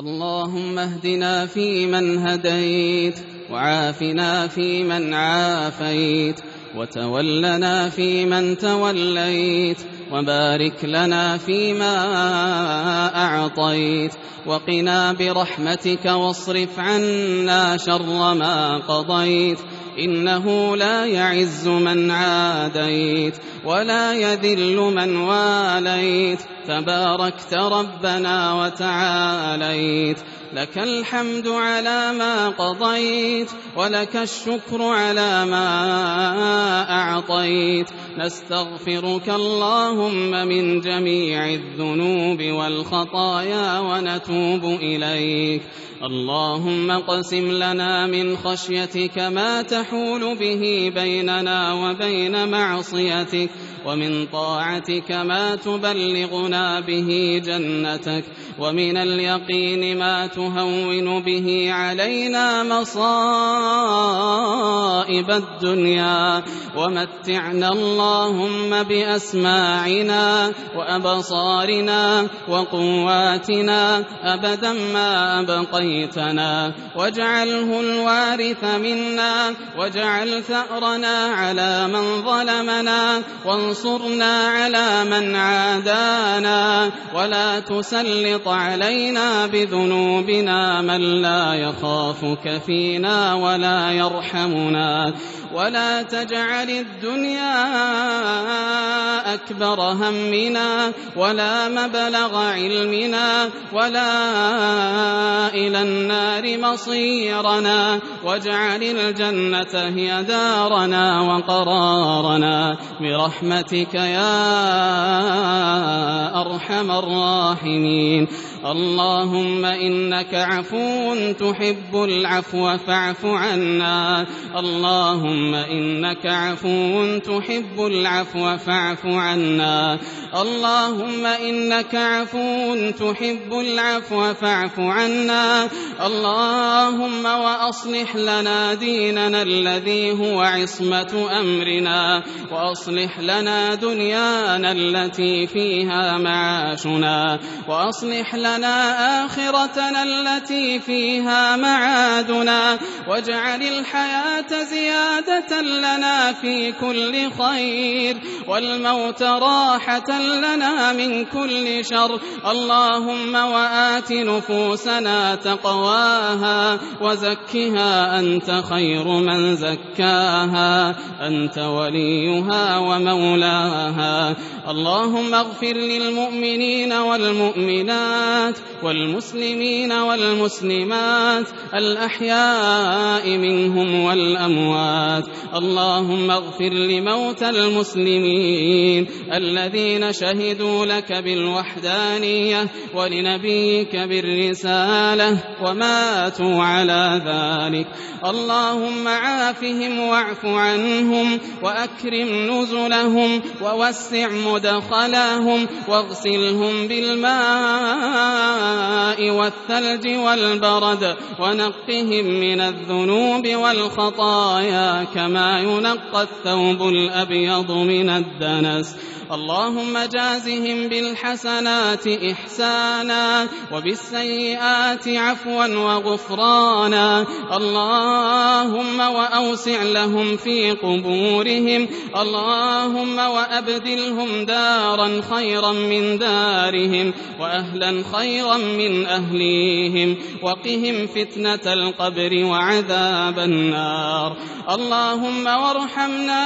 اللهم اهدنا فيمن هديت وعافنا فيمن عافيت وتولنا فيمن توليت وبارك لنا فيما أعطيت وقنا برحمتك واصرف عنا شر ما قضيت. إنه لا يعز من عاديت ولا يذل من واليت. تباركت ربنا وتعاليت. لك الحمد على ما قضيت ولك الشكر على ما أعطيت. نستغفرك اللهم من جميع الذنوب والخطايا ونتوب إليك. اللهم اقسم لنا من خشيتك ما تحول به بيننا وبين معصيتك ومن طاعتك ما تبلغنا به جنتك ومن اليقين ما تهون به علينا مصائب الدنيا ومتعنا اللهم بأسماعنا وأبصارنا وقواتنا أبدا ما أبقيتنا واجعله الوارث منا واجعل ثأرنا على من ظلمنا وانصرنا على من عادانا ولا تسلط علينا بذنوبنا من لا يخافك فينا ولا يرحمنا. ولا تجعل الدنيا أكبر همنا ولا مبلغ علمنا ولا إلى النار مصيرنا واجعل الجنة هي دارنا وقرارنا برحمتك يا أرحم الراحمين اللهم إنك عفو تحب العفو فاعف عنا. اللهم إنك عفو تحب العفو فاعف عنا. اللهم إنك عفو تحب العفو فاعف عنا. اللهم وأصلح لنا ديننا الذي هو عصمة أمرنا. وأصلح لنا دنيانا التي فيها معاشنا. وأصلح لنا آخرتنا التي فيها معادنا واجعل الحياة زيادة لنا في كل خير والموت راحة لنا من كل شر اللهم وآت نفوسنا تقواها وزكها أنت خير من زكاها أنت وليها ومولاها اللهم اغفر للمؤمنين والمؤمنات والمسلمين والمسلمات الأحياء منهم والأموات. اللهم اغفر لموتى المسلمين الذين شهدوا لك بالوحدانية ولنبيك بالرسالة وماتوا على ذلك. اللهم عافهم واعف عنهم وأكرم نزلهم ووسع مدخلهم واغسلهم بالماء والثلج والبرد ونقهم من الذنوب والخطايا كما ينقى الثوب الأبيض من الدنس. اللهم جازهم بالحسنات إحسانا وبالسيئات عفوا وغفرانا. اللهم وأوسع لهم في قبورهم. اللهم وأبدلهم دارا خيرا من دارهم. وأهلا خيرا من أهليهم وقهم فتنة القبر وعذاب النار اللهم وارحمنا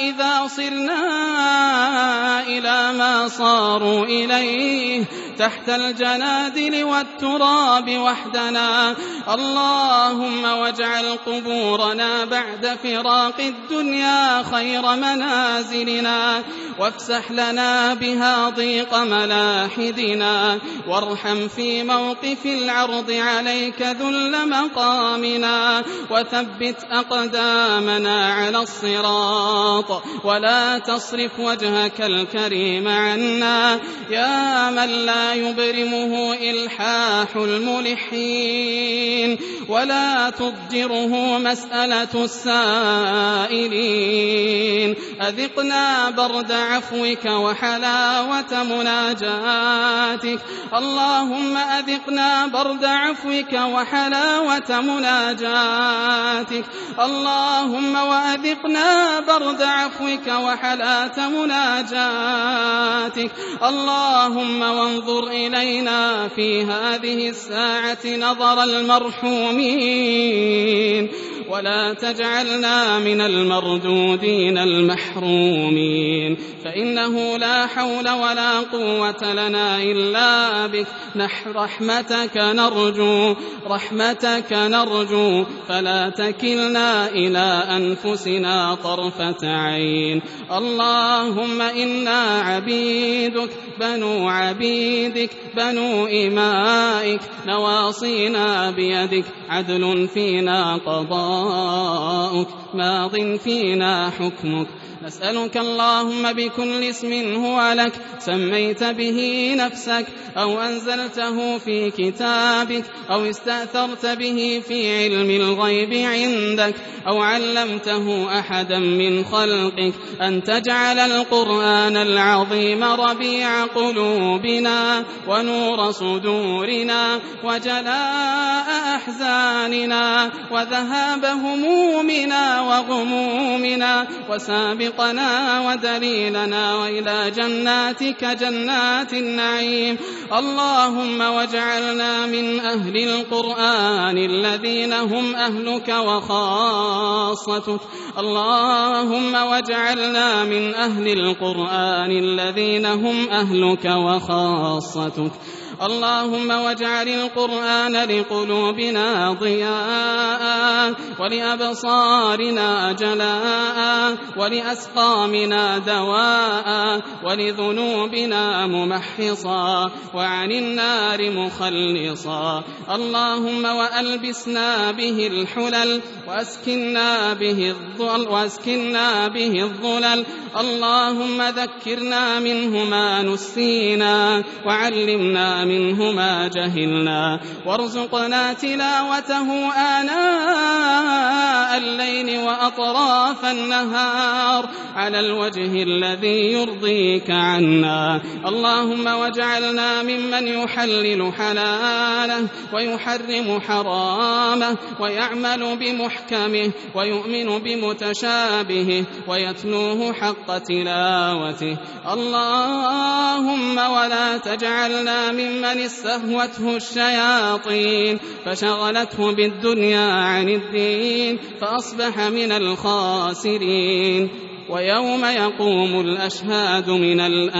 إذا صرنا إلى ما صاروا إليه تحت الجنادل والتراب وحدنا اللهم واجعل قبورنا بعد فراق الدنيا خير منازلنا وافسح لنا بها ضيق ملاحدنا. وارحم في موقف العرض عليك ذل مقامنا. وثبت أقدامنا على الصراط. ولا تصرف وجهك الكريم عنا. يا من لا يبرمه إلحاح الملحين. ولا تضجره مسألة السائلين. أذقنا برد عفوك وحلاوة مناجاتك. اللهم أذقنا برد عفوك وحلاوة مناجاتك. اللهم وأذقنا برد عفوك وحلاة مناجاتك. اللهم وانظر إلينا في هذه الساعة نظر المرحومين. ولا تجعلنا من المردودين المحرومين. فإنه لا حول ولا قوة لنا إلا بك. نح رحمتك نرجو رحمتك نرجو. فلا تكلنا إلى أنفسنا طرفة عين. اللهم إنا عبيدك بنو عبيدك بنو إمائك. نواصينا بيدك عدل فينا قضاؤك ماض فينا حكمك. نسألك اللهم بكل اسم هو لك سميت به نفسك أو أنزلته في كتابك أو استأثرت به في علم الغيب عندك أو علمته أحدا من خلقك. أن تجعل القرآن العظيم ربيع قلوبنا ونور صدورنا وجلاء أحزاننا وذهاب همومنا وغمومنا وسابقنا ودليلنا وإلى جناتك جنات النعيم. اللهم واجعلنا من أهل القرآن الذين هم أهلك وخاصتك. اللهم واجعلنا من أهل القرآن الذين هم أهلك وخاصتك. اللهم واجعل القرآن لقلوبنا ضياء ولأبصارنا جلاء ولأسقامنا دواء ولذنوبنا ممحصا وعن النار مخلصا. اللهم وألبسنا به الحلل وأسكنا به الظل وأسكنا به الظلل. اللهم ذكرنا منه ما نسينا وعلمنا منه ما جهلنا وارزقنا تلاوته آناء الليل وأطراف النهار على الوجه الذي يرضيك عنا. اللهم واجعلنا ممن يحلل حلاله ويحرم حرامه ويعمل بمحكمه ويؤمن بمتشابهه ويتلوه حق تلاوته. اللهم ولا تجعلنا ممن استهوته الشياطين فشغلته بالدنيا عن الدين فأصبح من الخاسرين. ويوم يقوم الأشهاد من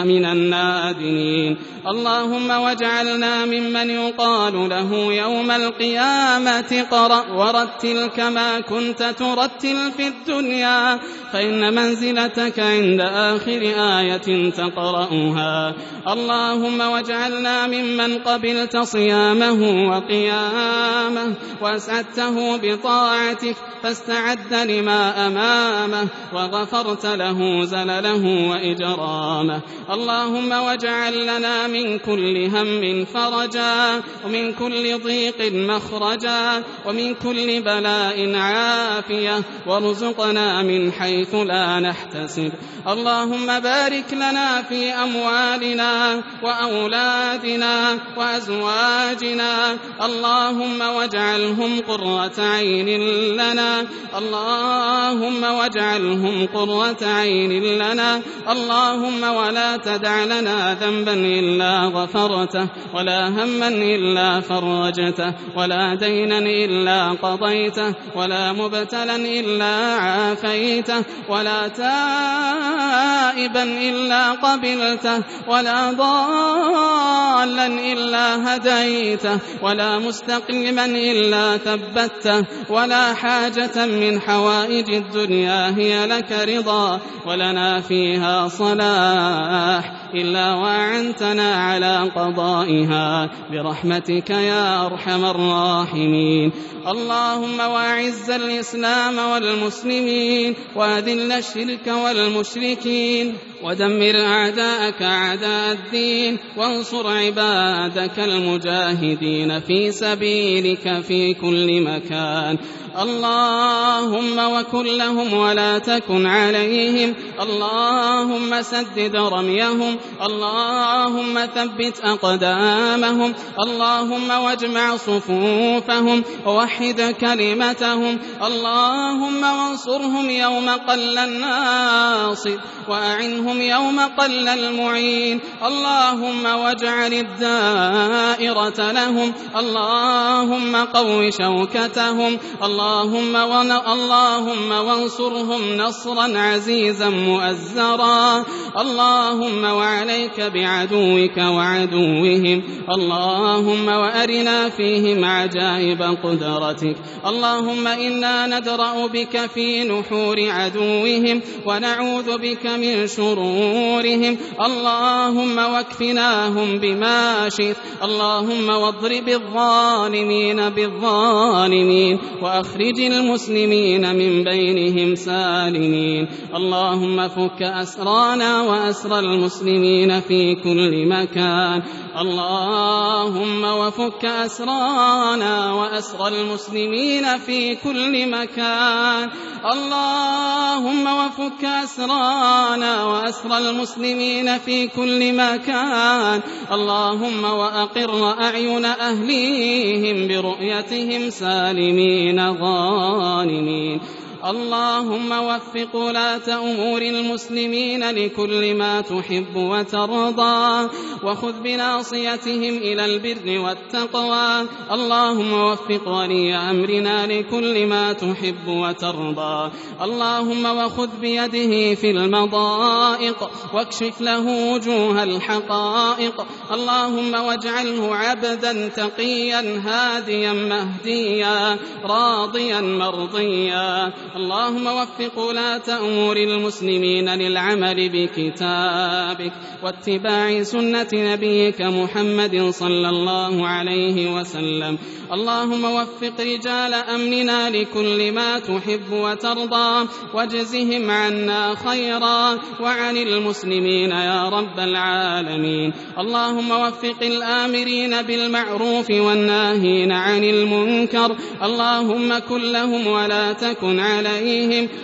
من النادمين. اللهم واجعلنا ممن يقال له يوم القيامة قرأ ورتل كما كنت ترتل في الدنيا فإن منزلتك عند آخر آية تقرأها. اللهم واجعلنا ممن قبلت صيامه وقيامه وأسعدته بطاعتك فاستعد لما أمامه وغفرت له زلله وإجرامه. اللهم واجعل لنا من كل هم فرجا ومن كل ضيق مخرجا ومن كل بلاء عافية. وارزقنا من حيث لا نحتسب. اللهم بارك لنا في أموالنا وأولادنا وأزواجنا. اللهم واجعلهم قرة عين لنا. اللهم واجعلهم قرة عين لنا. اللهم ولا تدع لنا ذنبا إلا غفرته ولا هما إلا فرجته ولا دينا إلا قضيته ولا مبتلا إلا عافيته ولا تائبا إلا قبلته ولا ضالا إلا هديته ولا مستقيما إلا ثبته ولا حاجة من حوائج الدنيا هي لك رضا. ولنا فيها صلاح إلا وأعنتنا على قضائها برحمتك يا أرحم الراحمين. اللهم وأعز الإسلام والمسلمين وأذل الشرك والمشركين. ودمر أعداءك أعداء الدين وانصر عبادك المجاهدين في سبيلك في كل مكان. اللهم وكن لهم ولا تكن عليهم. اللهم سدد رميهم. اللهم ثبت أقدامهم. اللهم واجمع صفوفهم. ووحد كلمتهم. اللهم وانصرهم يوم قل الناصر. وأعنهم يوم قل المعين اللهم واجعل الدائرة لهم اللهم قو شوكتهم اللهم ون... اللهم وانصرهم نصرا عزيزا مؤزرا اللهم وعليك بعدوك وعدوهم اللهم وأرنا فيهم عجائب قدرتك اللهم إنا ندرأ بك في نحور عدوهم ونعوذ بك من شرورهم اللهم واكفناهم بما شئت. اللهم واضرب الظالمين بالظالمين وأخرج المسلمين من بينهم سالمين. اللهم فك أسرانا وأسر المسلمين في كل مكان. اللهم وفك أسرانا وأسر المسلمين في كل مكان. اللهم وفك أسرانا وأسر المسلمين في كل مكان. اللهم وأقر أعين أهليهم برؤيتهم سالمين غانمين. اللهم وفق ولاة أمور المسلمين لكل ما تحب وترضى وخذ بناصيتهم إلى البر والتقوى. اللهم وفق ولي أمرنا لكل ما تحب وترضى. اللهم وخذ بيده في المضائق واكشف له وجوه الحقائق. اللهم واجعله عبدا تقيا هاديا مهديا راضيا مرضيا. اللهم وفق ولاة أمور المسلمين للعمل بكتابك واتباع سنة نبيك محمد صلى الله عليه وسلم. اللهم وفق رجال أمننا لكل ما تحب وترضى واجزهم عنا خيرا وعن المسلمين يا رب العالمين. اللهم وفق الآمرين بالمعروف والناهين عن المنكر. اللهم كن لهم ولا تكن عليهم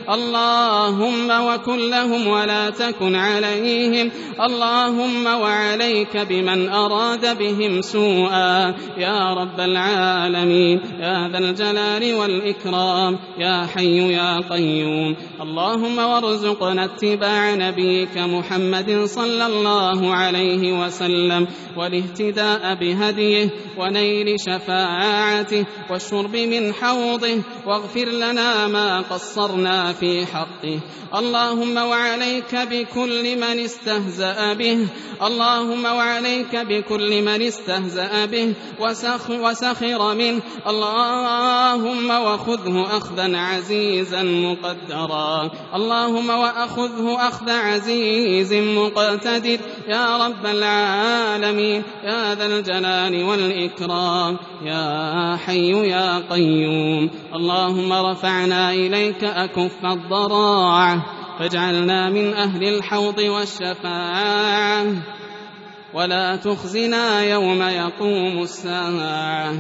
اللهم وكن لهم ولا تكن عليهم. اللهم وعليك بمن أراد بهم سوءا. يا رب العالمين. يا ذا الجلال والإكرام. يا حي يا قيوم. اللهم وارزقنا اتباع نبيك محمد صلى الله عليه وسلم والاهتداء بهديه ونيل شفاعته والشرب من حوضه واغفر لنا ما قصرنا في حقه. اللهم وعليك بكل من استهزأ به. اللهم وعليك بكل من استهزأ به. وسخ وسخر منه. اللهم وخذه أخذا عزيزا مقدرا. اللهم وأخذه أخذ عزيز مقتدر. يا رب العالمين. يا ذا الجلال والإكرام. يا حي يا قيوم. اللهم رفعنا إليك أكف الضراعة فاجعلنا من أهل الحوض والشفاعة. ولا تخزنا يوم يقوم الساعة.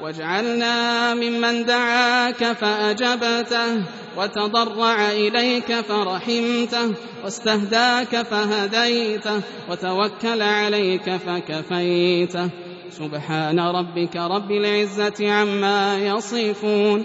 واجعلنا ممن دعاك فأجبته وتضرع إليك فرحمته واستهداك فهديته وتوكل عليك فكفيته. سبحان ربك رب العزة عما يصفون.